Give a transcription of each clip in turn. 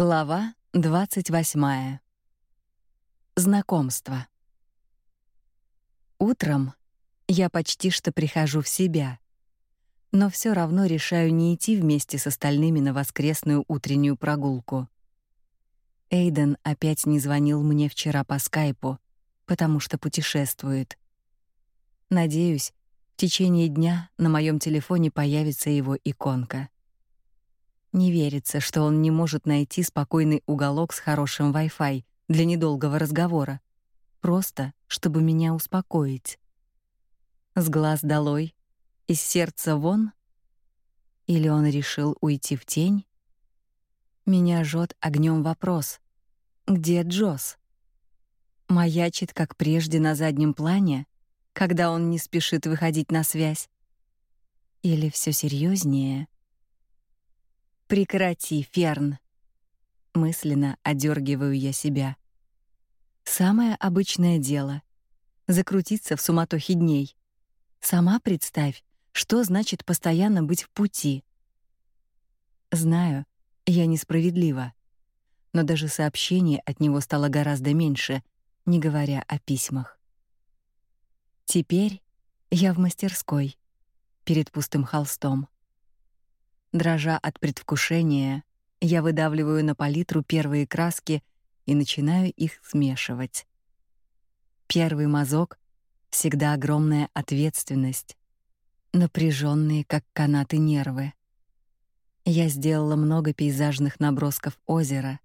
Глава 28. Знакомство. Утром я почти что прихожу в себя, но все равно решаю не идти вместе с остальными на воскресную утреннюю прогулку. Эйден опять не звонил мне вчера по скайпу, потому что путешествует. Надеюсь, в течение дня на моем телефоне появится его иконка. Не верится, что он не может найти спокойный уголок с хорошим Wi-Fi для недолгого разговора, просто чтобы меня успокоить. С глаз долой, из сердца вон? Или он решил уйти в тень? Меня жжет огнем вопрос: где Джос? Маячит, как прежде, на заднем плане, когда он не спешит выходить на связь. Или все серьезнее? Прекрати, Ферн. Мысленно одергиваю я себя. Самое обычное дело закрутиться в суматохе дней. Сама представь, что значит постоянно быть в пути. Знаю, я несправедлива, но даже сообщений от него стало гораздо меньше, не говоря о письмах. Теперь я в мастерской перед пустым холстом. Дрожа от предвкушения, я выдавливаю на палитру первые краски и начинаю их смешивать. Первый мазок всегда огромная ответственность, напряженные, как канаты нервы. Я сделала много пейзажных набросков озера.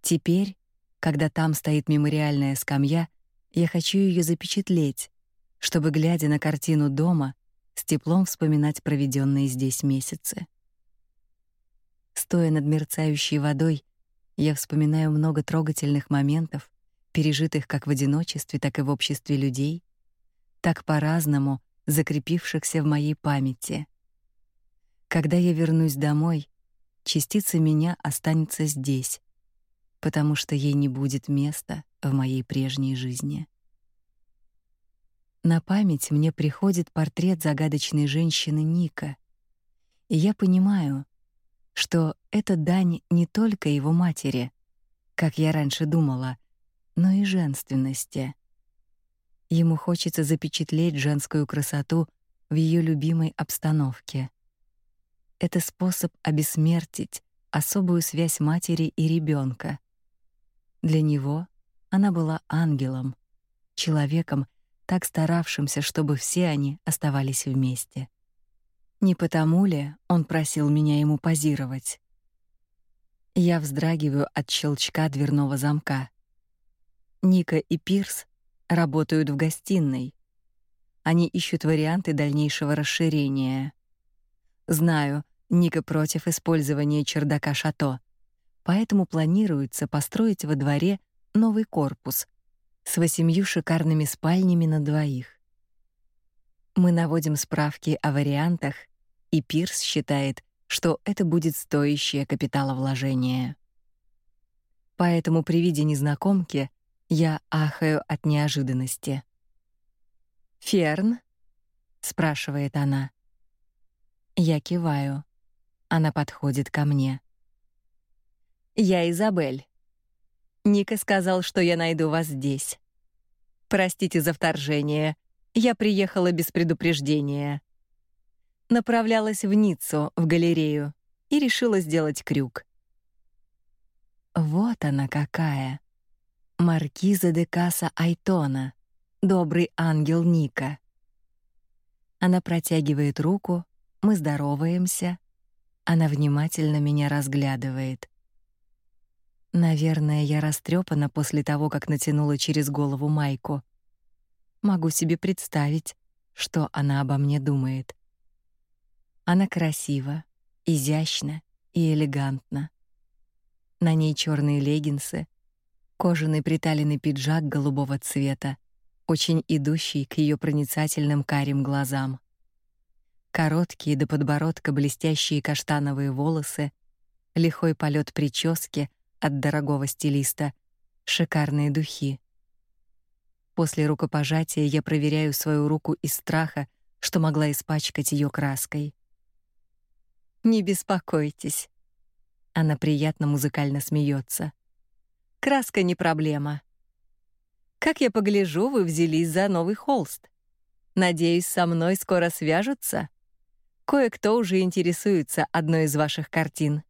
Теперь, когда там стоит мемориальная скамья, я хочу ее запечатлеть, чтобы глядя на картину дома, с теплом вспоминать проведенные здесь месяцы. Стоя над мерцающей водой, я вспоминаю много трогательных моментов, пережитых как в одиночестве, так и в обществе людей, так по-разному закрепившихся в моей памяти. Когда я вернусь домой, частица меня останется здесь, потому что ей не будет места в моей прежней жизни. На память мне приходит портрет загадочной женщины Ника, и я понимаю, что это дань не только его матери, как я раньше думала, но и женственности. Ему хочется запечатлеть женскую красоту в ее любимой обстановке. Это способ обессмертить особую связь матери и ребенка. Для него она была ангелом, человеком, так старавшимся, чтобы все они оставались вместе. Не потому ли он просил меня ему позировать? Я вздрагиваю от щелчка дверного замка. Ника и Пирс работают в гостиной. Они ищут варианты дальнейшего расширения. Знаю, Ника против использования чердака шато, поэтому планируется построить во дворе новый корпус с восемью шикарными спальнями на двоих. Мы наводим справки о вариантах и Пирс считает, что это будет стоящее капиталовложение. Поэтому при виде незнакомки я ахаю от неожиданности. «Ферн?» — спрашивает она. Я киваю. Она подходит ко мне. «Я Изабель. Ника сказал, что я найду вас здесь. Простите за вторжение. Я приехала без предупреждения направлялась в Ниццу, в галерею, и решила сделать крюк. Вот она какая. Маркиза де Каса Айтона, добрый ангел Ника. Она протягивает руку, мы здороваемся. Она внимательно меня разглядывает. Наверное, я растрепана после того, как натянула через голову майку. Могу себе представить, что она обо мне думает. Она красива, изящна и элегантна. На ней черные леггинсы, кожаный приталенный пиджак голубого цвета, очень идущий к ее проницательным карим глазам. Короткие до подбородка блестящие каштановые волосы, лихой полет прически от дорогого стилиста, шикарные духи. После рукопожатия я проверяю свою руку из страха, что могла испачкать ее краской. Не беспокойтесь. Она приятно музыкально смеется. Краска не проблема. Как я погляжу, вы взялись за новый холст. Надеюсь, со мной скоро свяжутся. Кое-кто уже интересуется одной из ваших картин.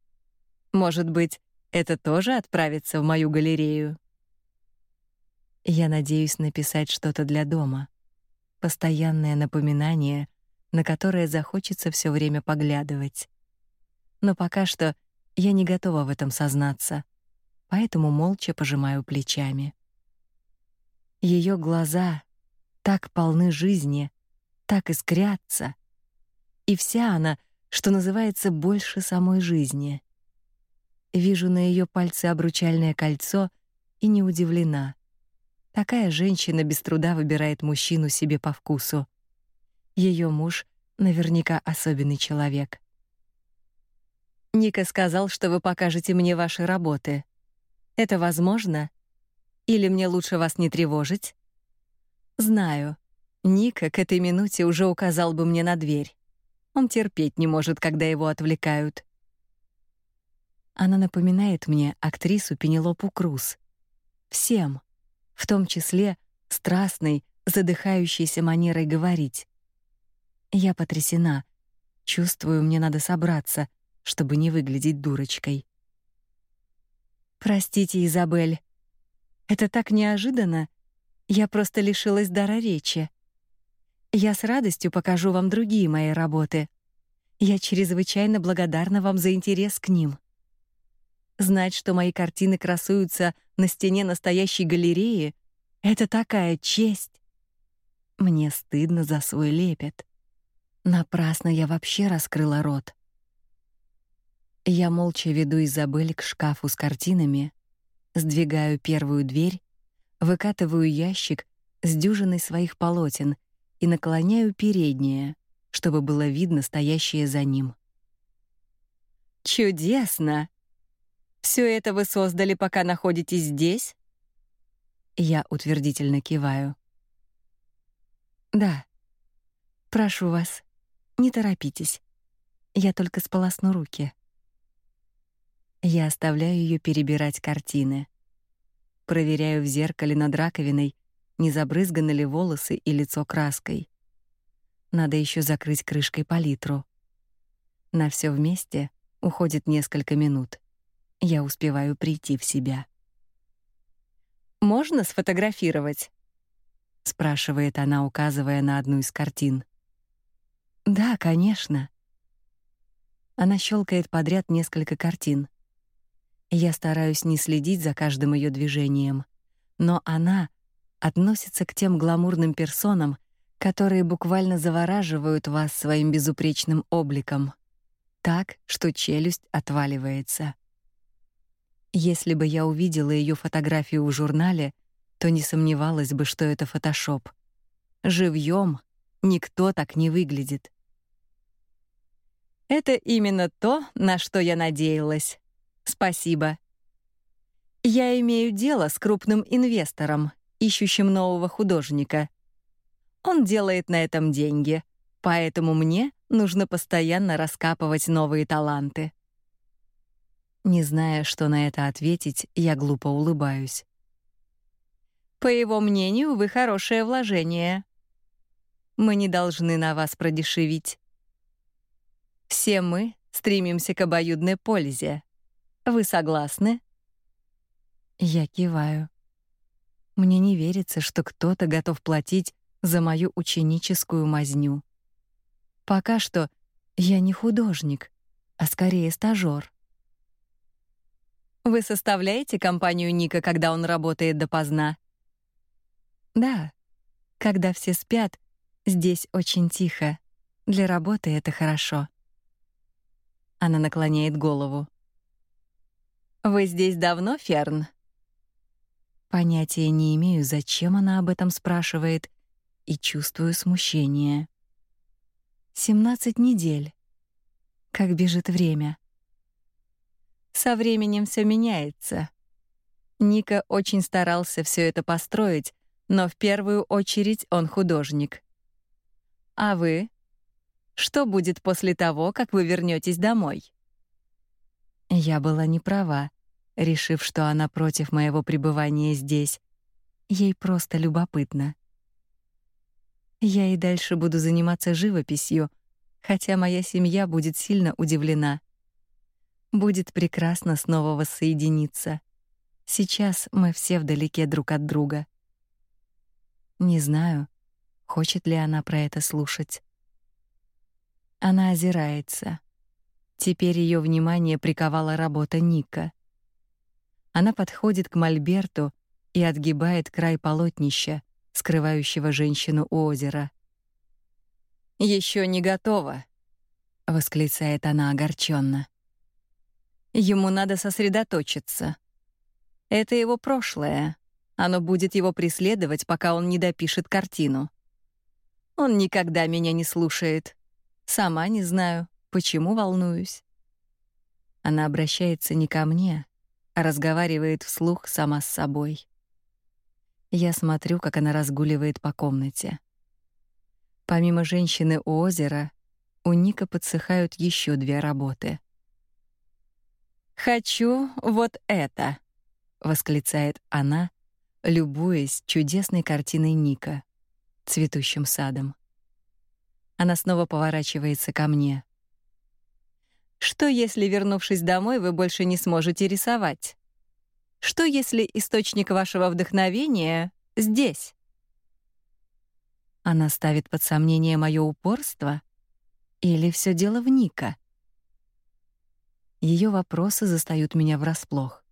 Может быть, это тоже отправится в мою галерею. Я надеюсь написать что-то для дома. Постоянное напоминание, на которое захочется все время поглядывать. Но пока что я не готова в этом сознаться, поэтому молча пожимаю плечами. Ее глаза так полны жизни, так искрятся, и вся она, что называется, больше самой жизни. Вижу на ее пальце обручальное кольцо и не удивлена. Такая женщина без труда выбирает мужчину себе по вкусу. Ее муж наверняка особенный человек. Ника сказал, что вы покажете мне ваши работы. Это возможно? Или мне лучше вас не тревожить? Знаю. Ника к этой минуте уже указал бы мне на дверь. Он терпеть не может, когда его отвлекают. Она напоминает мне актрису Пенелопу Круз. Всем, в том числе страстной, задыхающейся манерой говорить. Я потрясена. Чувствую, мне надо собраться, чтобы не выглядеть дурочкой. Простите, Изабель. Это так неожиданно. Я просто лишилась дара речи. Я с радостью покажу вам другие мои работы. Я чрезвычайно благодарна вам за интерес к ним. Знать, что мои картины красуются на стене настоящей галереи это такая честь. Мне стыдно за свой лепет. Напрасно я вообще раскрыла рот. Я молча веду Изабель к шкафу с картинами, сдвигаю первую дверь, выкатываю ящик с дюжиной своих полотен и наклоняю переднее, чтобы было видно стоящее за ним. Чудесно. Все это вы создали, пока находитесь здесь? Я утвердительно киваю. Да. Прошу вас, не торопитесь. Я только сполосну руки. Я оставляю ее перебирать картины. Проверяю в зеркале над раковиной, не забрызганы ли волосы и лицо краской. Надо еще закрыть крышкой палитру. На все вместе уходит несколько минут. Я успеваю прийти в себя. Можно сфотографировать? спрашивает она, указывая на одну из картин. Да, конечно. Она щелкает подряд несколько картин. Я стараюсь не следить за каждым ее движением, но она относится к тем гламурным персонам, которые буквально завораживают вас своим безупречным обликом, так, что челюсть отваливается. Если бы я увидела ее фотографию в журнале, то не сомневалась бы, что это фотошоп. Живьем никто так не выглядит. Это именно то, на что я надеялась. Спасибо. Я имею дело с крупным инвестором, ищущим нового художника. Он делает на этом деньги, поэтому мне нужно постоянно раскапывать новые таланты. Не зная, что на это ответить, я глупо улыбаюсь. По его мнению, вы хорошее вложение. Мы не должны на вас продешевить. Все мы стремимся к обоюдной пользе. Вы согласны? Я киваю. Мне не верится, что кто-то готов платить за мою ученическую мазню. Пока что я не художник, а скорее стажёр. Вы составляете компанию Ника, когда он работает допоздна? Да. Когда все спят, здесь очень тихо. Для работы это хорошо. Она наклоняет голову. Вы здесь давно, Ферн? Понятия не имею, зачем она об этом спрашивает, и чувствую смущение. 17 недель. Как бежит время. Со временем все меняется. Ника очень старался все это построить, но в первую очередь он художник. А вы? Что будет после того, как вы вернетесь домой? Я была не права, решив, что она против моего пребывания здесь. Ей просто любопытно. Я и дальше буду заниматься живописью, хотя моя семья будет сильно удивлена. Будет прекрасно снова воссоединиться. Сейчас мы все вдалеке друг от друга. Не знаю, хочет ли она про это слушать. Она озирается. Теперь ее внимание приковала работа Ника. Она подходит к мольберту и отгибает край полотнища, скрывающего женщину у озера. Еще не готово, восклицает она огорченно. Ему надо сосредоточиться. Это его прошлое. Оно будет его преследовать, пока он не допишет картину. Он никогда меня не слушает. Сама не знаю, почему волнуюсь. Она обращается не ко мне, а разговаривает вслух сама с собой. Я смотрю, как она разгуливает по комнате. Помимо женщины у озера, у Ника подсыхают еще две работы. Хочу вот это, восклицает она, любуясь чудесной картиной Ника, цветущим садом. Она снова поворачивается ко мне. Что если, вернувшись домой, вы больше не сможете рисовать? Что если источник вашего вдохновения здесь? Она ставит под сомнение мое упорство или все дело в Ника? Ее вопросы застают меня врасплох.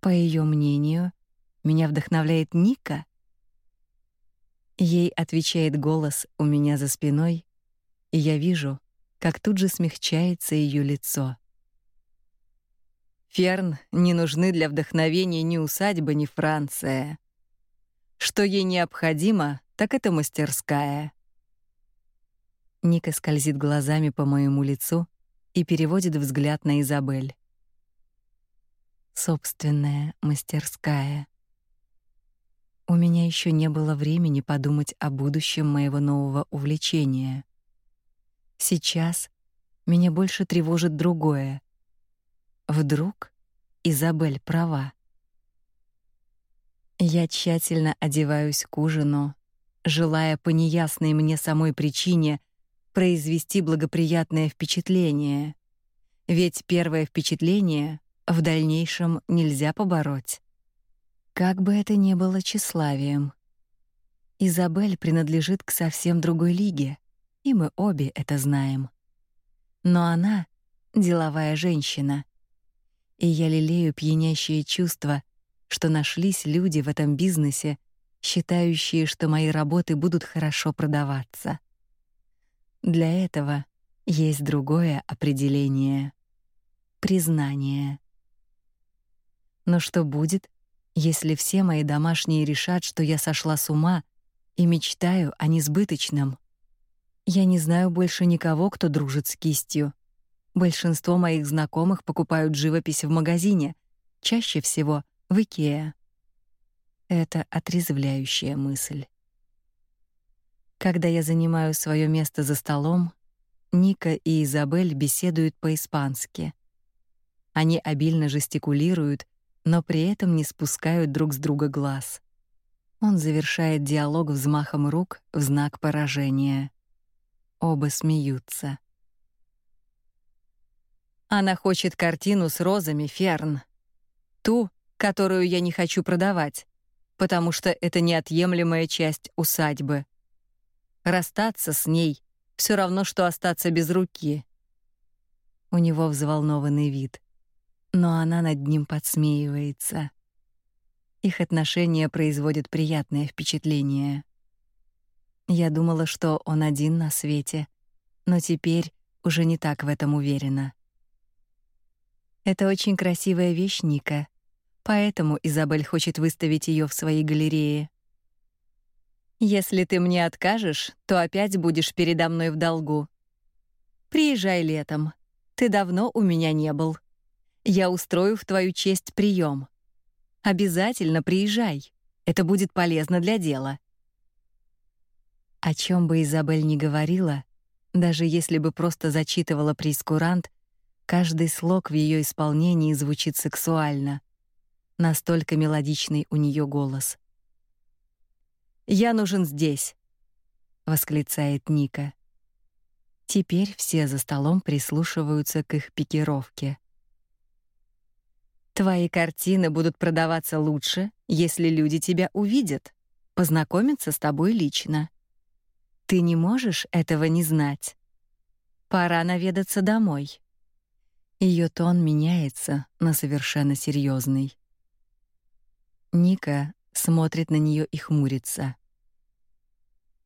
По ее мнению, меня вдохновляет Ника. Ей отвечает голос у меня за спиной, и я вижу, как тут же смягчается ее лицо. Ферн не нужны для вдохновения ни усадьба, ни Франция. Что ей необходимо, так это мастерская. Ника скользит глазами по моему лицу, и переводит взгляд на Изабель. Собственная мастерская. У меня еще не было времени подумать о будущем моего нового увлечения. Сейчас меня больше тревожит другое. Вдруг Изабель права. Я тщательно одеваюсь к ужину, желая по неясной мне самой причине — произвести благоприятное впечатление. Ведь первое впечатление в дальнейшем нельзя побороть. Как бы это ни было тщеславием. Изабель принадлежит к совсем другой лиге, и мы обе это знаем. Но она деловая женщина. И я лелею пьянящее чувство, что нашлись люди в этом бизнесе, считающие, что мои работы будут хорошо продаваться. Для этого есть другое определение признание. Но что будет, если все мои домашние решат, что я сошла с ума и мечтаю о несбыточном? Я не знаю больше никого, кто дружит с кистью. Большинство моих знакомых покупают живопись в магазине, чаще всего в Икеа. Это отрезвляющая мысль. Когда я занимаю свое место за столом, Ника и Изабель беседуют по-испански. Они обильно жестикулируют, но при этом не спускают друг с друга глаз. Он завершает диалог взмахом рук в знак поражения. Оба смеются. Она хочет картину с розами, Ферн. Ту, которую я не хочу продавать, потому что это неотъемлемая часть усадьбы. Расстаться с ней все равно что остаться без руки. У него взволнованный вид, но она над ним подсмеивается. Их отношения производят приятное впечатление. Я думала, что он один на свете, но теперь уже не так в этом уверена. Это очень красивая вещь, Ника. Поэтому Изабель хочет выставить ее в своей галерее. Если ты мне откажешь, то опять будешь передо мной в долгу. Приезжай летом. Ты давно у меня не был. Я устрою в твою честь прием. Обязательно приезжай. Это будет полезно для дела. О чем бы Изабель ни говорила, даже если бы просто зачитывала прескурант, Каждый слог в ее исполнении звучит сексуально. Настолько мелодичный у нее голос. «Я нужен здесь», — восклицает Ника. Теперь все за столом прислушиваются к их пикировке. Твои картины будут продаваться лучше, если люди тебя увидят, познакомятся с тобой лично. Ты не можешь этого не знать. Пора наведаться домой. Ее тон меняется на совершенно серьезный. Ника смотрит на нее и хмурится.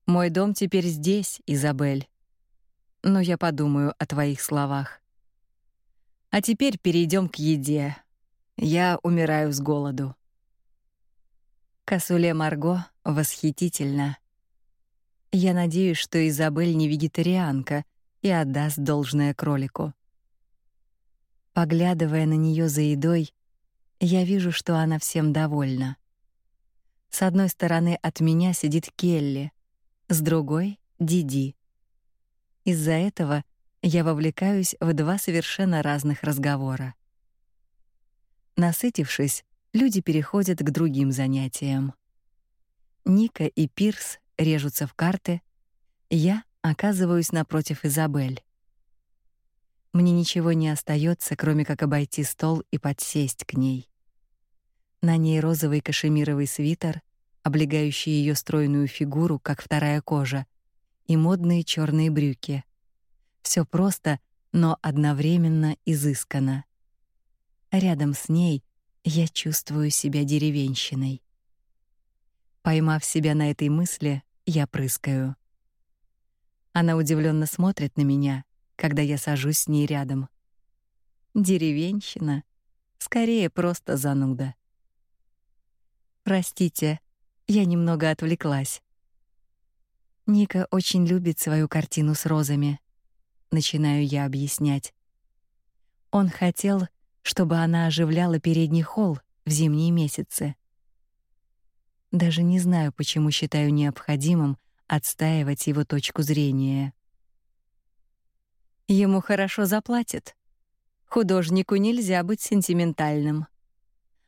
Мой дом теперь здесь, Изабель. Но я подумаю о твоих словах. А теперь перейдем к еде. Я умираю с голоду. Касуле Марго восхитительно. Я надеюсь, что Изабель не вегетарианка и отдаст должное кролику. Поглядывая на нее за едой, я вижу, что она всем довольна. С одной стороны от меня сидит Келли, с другой Диди. Из-за этого я вовлекаюсь в два совершенно разных разговора. Насытившись, люди переходят к другим занятиям. Ника и Пирс режутся в карты, я оказываюсь напротив Изабель. Мне ничего не остается, кроме как обойти стол и подсесть к ней. На ней розовый кашемировый свитер, облегающий ее стройную фигуру, как вторая кожа, и модные черные брюки. Все просто, но одновременно изысканно. Рядом с ней я чувствую себя деревенщиной. Поймав себя на этой мысли, я прыскаю. Она удивленно смотрит на меня, когда я сажусь с ней рядом. Деревенщина, скорее просто зануда. Простите, я немного отвлеклась. Ника очень любит свою картину с розами. Начинаю я объяснять. Он хотел, чтобы она оживляла передний холл в зимние месяцы. Даже не знаю, почему считаю необходимым отстаивать его точку зрения. Ему хорошо заплатят. Художнику нельзя быть сентиментальным.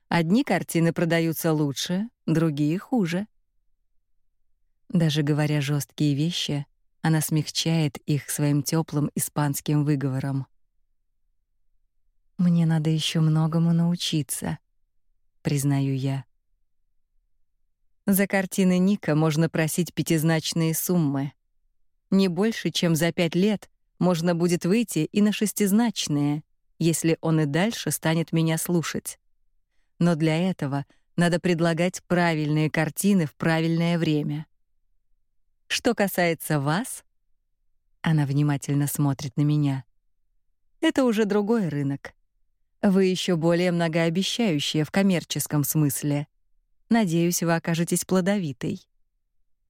Одни картины продаются лучше, другие хуже. Даже говоря жесткие вещи, она смягчает их своим теплым испанским выговором. Мне надо еще многому научиться, признаю я. За картины Ника можно просить пятизначные суммы. Не больше, чем за пять лет можно будет выйти и на шестизначные, если он и дальше станет меня слушать. Но для этого надо предлагать правильные картины в правильное время. Что касается вас, она внимательно смотрит на меня. Это уже другой рынок. Вы еще более многообещающая в коммерческом смысле. Надеюсь, вы окажетесь плодовитой.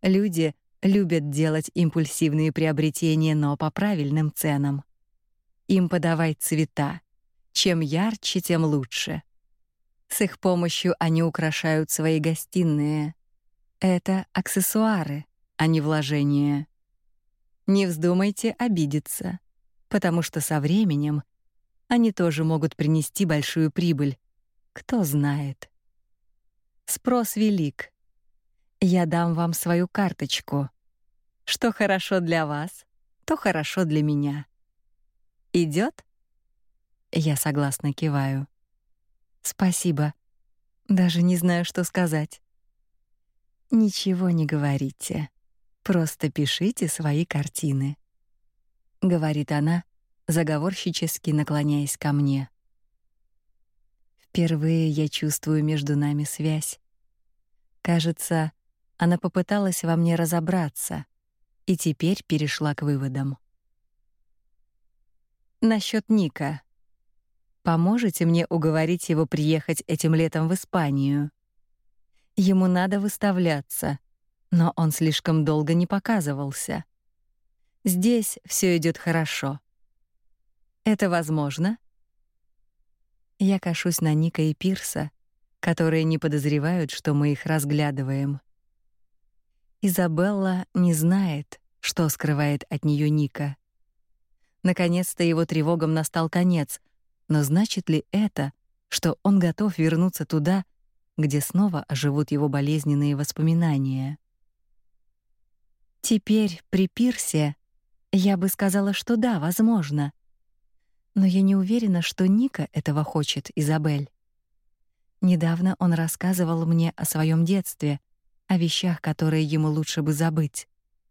Люди любят делать импульсивные приобретения, но по правильным ценам. Им подавать цвета. Чем ярче, тем лучше. С их помощью они украшают свои гостиные. Это аксессуары, а не вложения. Не вздумайте обидеться, потому что со временем они тоже могут принести большую прибыль. Кто знает. Спрос велик. Я дам вам свою карточку. Что хорошо для вас, то хорошо для меня. Идет? Я согласно киваю. Спасибо. Даже не знаю, что сказать. Ничего не говорите. Просто пишите свои картины, говорит она, заговорщически наклоняясь ко мне. Впервые я чувствую между нами связь. Кажется, она попыталась во мне разобраться и теперь перешла к выводам. Насчет Ника. Поможете мне уговорить его приехать этим летом в Испанию? Ему надо выставляться но он слишком долго не показывался. Здесь все идет хорошо. Это возможно? Я кашусь на Ника и Пирса, которые не подозревают, что мы их разглядываем. Изабелла не знает, что скрывает от нее Ника. Наконец-то его тревогам настал конец. Но значит ли это, что он готов вернуться туда, где снова оживут его болезненные воспоминания? Теперь при пирсе я бы сказала, что да, возможно. Но я не уверена, что Ника этого хочет, Изабель. Недавно он рассказывал мне о своем детстве, о вещах, которые ему лучше бы забыть.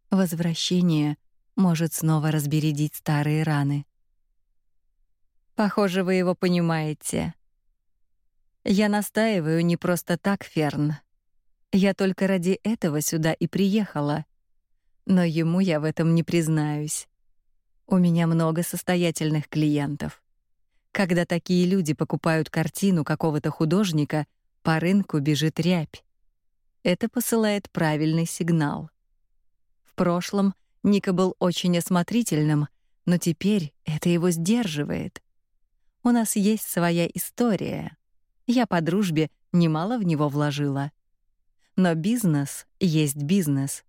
Возвращение может снова разбередить старые раны. Похоже, вы его понимаете. Я настаиваю не просто так, Ферн. Я только ради этого сюда и приехала. Но ему я в этом не признаюсь. У меня много состоятельных клиентов. Когда такие люди покупают картину какого-то художника, по рынку бежит рябь. Это посылает правильный сигнал. В прошлом Ника был очень осмотрительным, но теперь это его сдерживает. У нас есть своя история. Я по дружбе немало в него вложила. Но бизнес есть бизнес.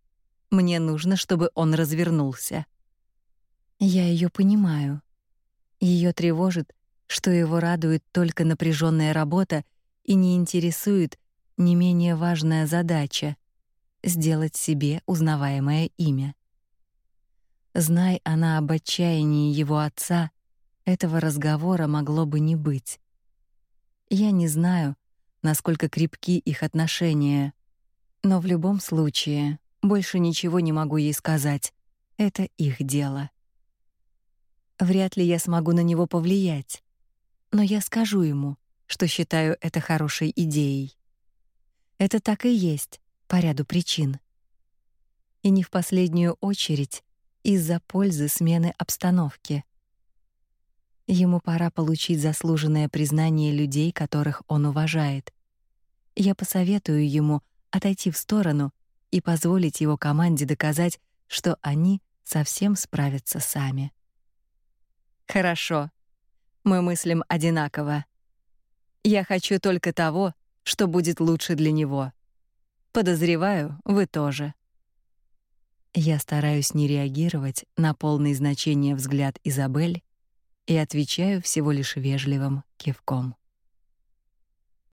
Мне нужно, чтобы он развернулся. Я ее понимаю. Ее тревожит, что его радует только напряженная работа и не интересует не менее важная задача сделать себе узнаваемое имя. Знай она об отчаянии его отца, этого разговора могло бы не быть. Я не знаю, насколько крепки их отношения, но в любом случае больше ничего не могу ей сказать. Это их дело. Вряд ли я смогу на него повлиять, но я скажу ему, что считаю это хорошей идеей. Это так и есть по ряду причин. И не в последнюю очередь из-за пользы смены обстановки. Ему пора получить заслуженное признание людей, которых он уважает. Я посоветую ему отойти в сторону и позволить его команде доказать, что они совсем справятся сами. Хорошо. Мы мыслим одинаково. Я хочу только того, что будет лучше для него. Подозреваю, вы тоже. Я стараюсь не реагировать на полный значения взгляд Изабель и отвечаю всего лишь вежливым кивком.